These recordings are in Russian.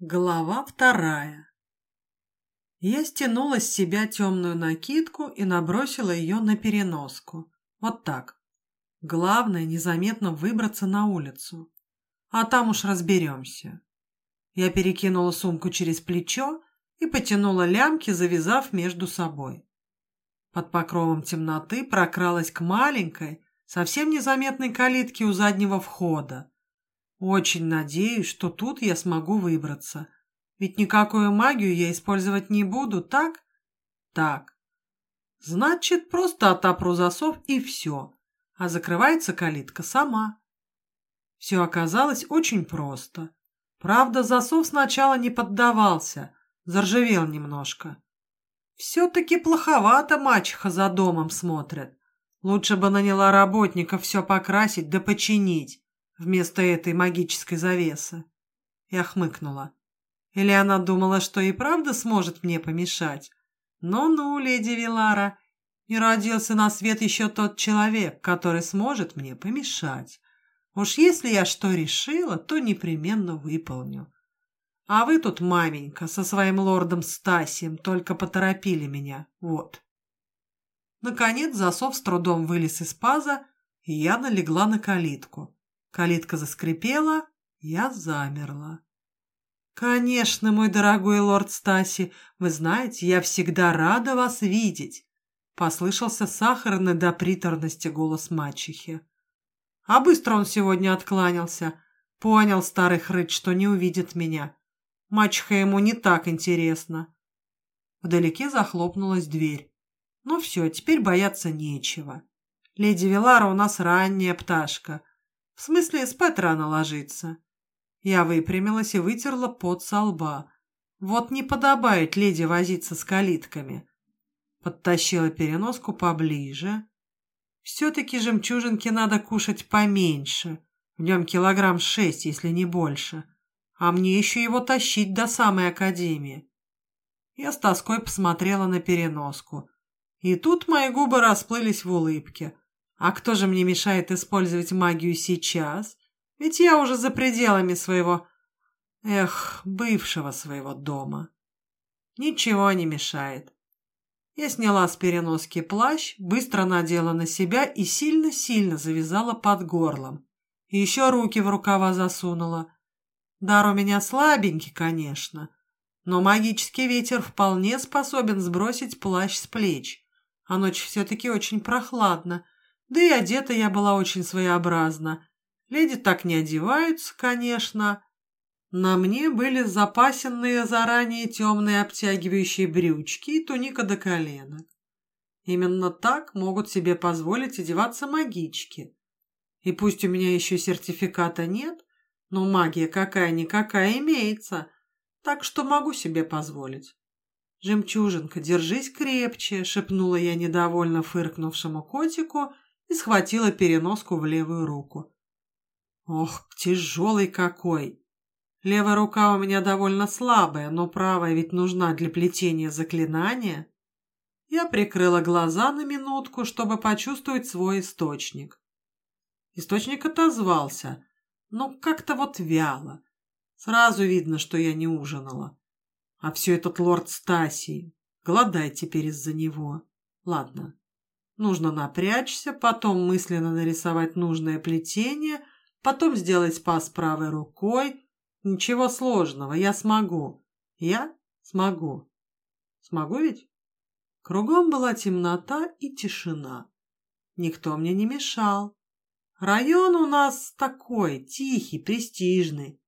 Глава вторая. Я стянула с себя темную накидку и набросила ее на переноску. Вот так. Главное, незаметно выбраться на улицу. А там уж разберемся. Я перекинула сумку через плечо и потянула лямки, завязав между собой. Под покровом темноты прокралась к маленькой, совсем незаметной калитке у заднего входа, очень надеюсь, что тут я смогу выбраться. Ведь никакую магию я использовать не буду, так? Так. Значит, просто отопру засов и все. А закрывается калитка сама. Все оказалось очень просто. Правда, засов сначала не поддавался, заржавел немножко. Все-таки плоховато мачеха за домом смотрит. Лучше бы наняла работника все покрасить да починить вместо этой магической завесы. Я хмыкнула. Или она думала, что и правда сможет мне помешать? Ну-ну, леди Вилара, не родился на свет еще тот человек, который сможет мне помешать. Уж если я что решила, то непременно выполню. А вы тут, маменька, со своим лордом Стасием только поторопили меня, вот. Наконец засов с трудом вылез из паза, и я налегла на калитку. Калитка заскрипела, я замерла. «Конечно, мой дорогой лорд Стаси, вы знаете, я всегда рада вас видеть», послышался сахарный до приторности голос мачехи. А быстро он сегодня откланялся. Понял старый хрыч, что не увидит меня. Мачеха ему не так интересно. Вдалеке захлопнулась дверь. Ну все, теперь бояться нечего. Леди Вилара у нас ранняя пташка. В смысле, спать рано ложиться. Я выпрямилась и вытерла пот со лба. Вот не подобает леди возиться с калитками. Подтащила переноску поближе. Все-таки жемчужинки надо кушать поменьше. В нем килограмм шесть, если не больше. А мне еще его тащить до самой академии. Я с тоской посмотрела на переноску. И тут мои губы расплылись в улыбке. А кто же мне мешает использовать магию сейчас? Ведь я уже за пределами своего... Эх, бывшего своего дома. Ничего не мешает. Я сняла с переноски плащ, быстро надела на себя и сильно-сильно завязала под горлом. И еще руки в рукава засунула. Дар у меня слабенький, конечно, но магический ветер вполне способен сбросить плащ с плеч. А ночь все-таки очень прохладна, да и одета я была очень своеобразно. Леди так не одеваются, конечно. На мне были запасенные заранее темные обтягивающие брючки и туника до коленок. Именно так могут себе позволить одеваться магички. И пусть у меня еще сертификата нет, но магия какая-никакая имеется, так что могу себе позволить. «Жемчужинка, держись крепче», — шепнула я недовольно фыркнувшему котику — и схватила переноску в левую руку. Ох, тяжелый какой! Левая рука у меня довольно слабая, но правая ведь нужна для плетения заклинания. Я прикрыла глаза на минутку, чтобы почувствовать свой источник. Источник отозвался, но как-то вот вяло. Сразу видно, что я не ужинала. А все этот лорд Стасий. Голодай теперь из-за него. Ладно, Нужно напрячься, потом мысленно нарисовать нужное плетение, потом сделать пас правой рукой. Ничего сложного, я смогу. Я смогу. Смогу ведь? Кругом была темнота и тишина. Никто мне не мешал. Район у нас такой, тихий, престижный.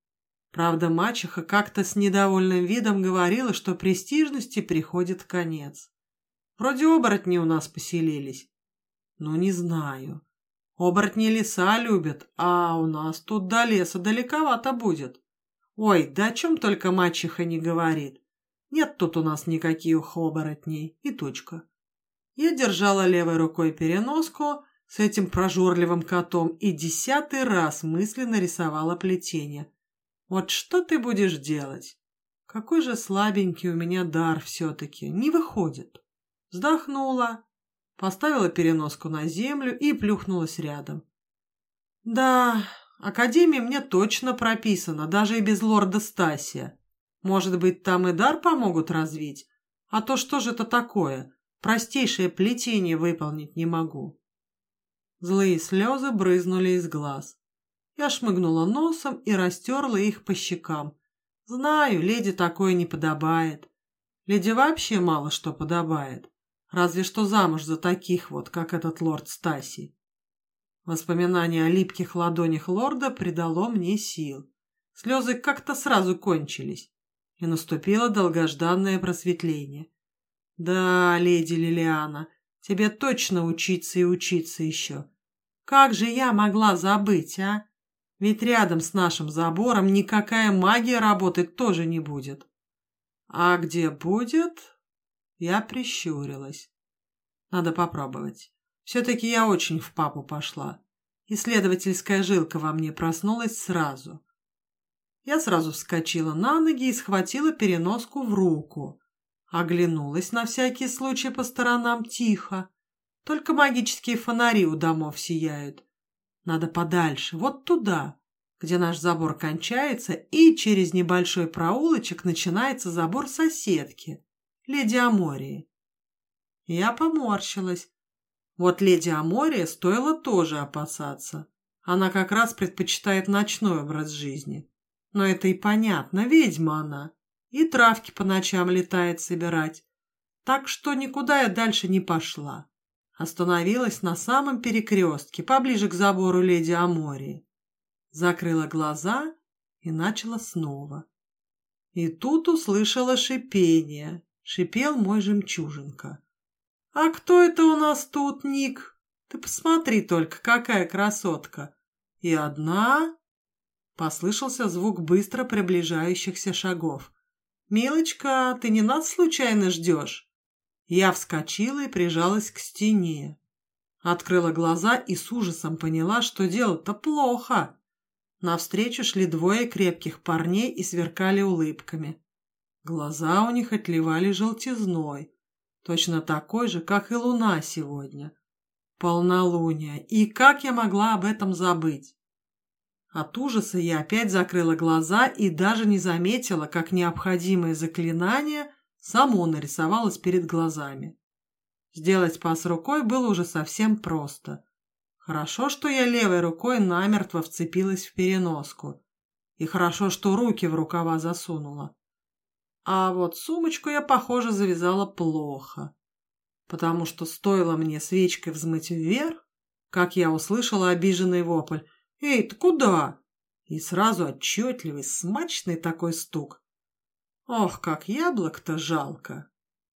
Правда, мачеха как-то с недовольным видом говорила, что престижности приходит конец. Вроде оборотни у нас поселились. Ну, не знаю. Оборотни леса любят, а у нас тут до леса далековато будет. Ой, да о чем только мачеха не говорит. Нет тут у нас никаких оборотней. И точка. Я держала левой рукой переноску с этим прожорливым котом и десятый раз мысленно рисовала плетение. Вот что ты будешь делать? Какой же слабенький у меня дар все-таки. Не выходит. Вздохнула, поставила переноску на землю и плюхнулась рядом. Да, Академия мне точно прописана, даже и без лорда Стасия. Может быть, там и дар помогут развить? А то что же это такое? Простейшее плетение выполнить не могу. Злые слезы брызнули из глаз. Я шмыгнула носом и растерла их по щекам. Знаю, леди такое не подобает. Леди вообще мало что подобает. Разве что замуж за таких вот, как этот лорд Стаси. Воспоминание о липких ладонях лорда придало мне сил. Слезы как-то сразу кончились, и наступило долгожданное просветление. Да, леди Лилиана, тебе точно учиться и учиться еще. Как же я могла забыть, а? Ведь рядом с нашим забором никакая магия работать тоже не будет. А где будет? Я прищурилась. Надо попробовать. Все-таки я очень в папу пошла. Исследовательская жилка во мне проснулась сразу. Я сразу вскочила на ноги и схватила переноску в руку. Оглянулась на всякий случай по сторонам тихо. Только магические фонари у домов сияют. Надо подальше, вот туда, где наш забор кончается, и через небольшой проулочек начинается забор соседки, леди Амории. Я поморщилась. Вот леди Амория стоило тоже опасаться. Она как раз предпочитает ночной образ жизни. Но это и понятно, ведьма она. И травки по ночам летает собирать. Так что никуда я дальше не пошла. Остановилась на самом перекрестке, поближе к забору леди Амории. Закрыла глаза и начала снова. И тут услышала шипение. Шипел мой жемчужинка. «А кто это у нас тут, Ник? Ты посмотри только, какая красотка! И одна...» Послышался звук быстро приближающихся шагов. «Милочка, ты не нас случайно ждешь?» Я вскочила и прижалась к стене. Открыла глаза и с ужасом поняла, что дело-то плохо. Навстречу шли двое крепких парней и сверкали улыбками. Глаза у них отливали желтизной, точно такой же, как и луна сегодня. Полнолуние. И как я могла об этом забыть? От ужаса я опять закрыла глаза и даже не заметила, как необходимое заклинание само нарисовалось перед глазами. Сделать пас рукой было уже совсем просто. Хорошо, что я левой рукой намертво вцепилась в переноску. И хорошо, что руки в рукава засунула. А вот сумочку я, похоже, завязала плохо. Потому что стоило мне свечкой взмыть вверх, как я услышала обиженный вопль. «Эй, ты куда?» И сразу отчетливый, смачный такой стук. Ох, как яблок-то жалко.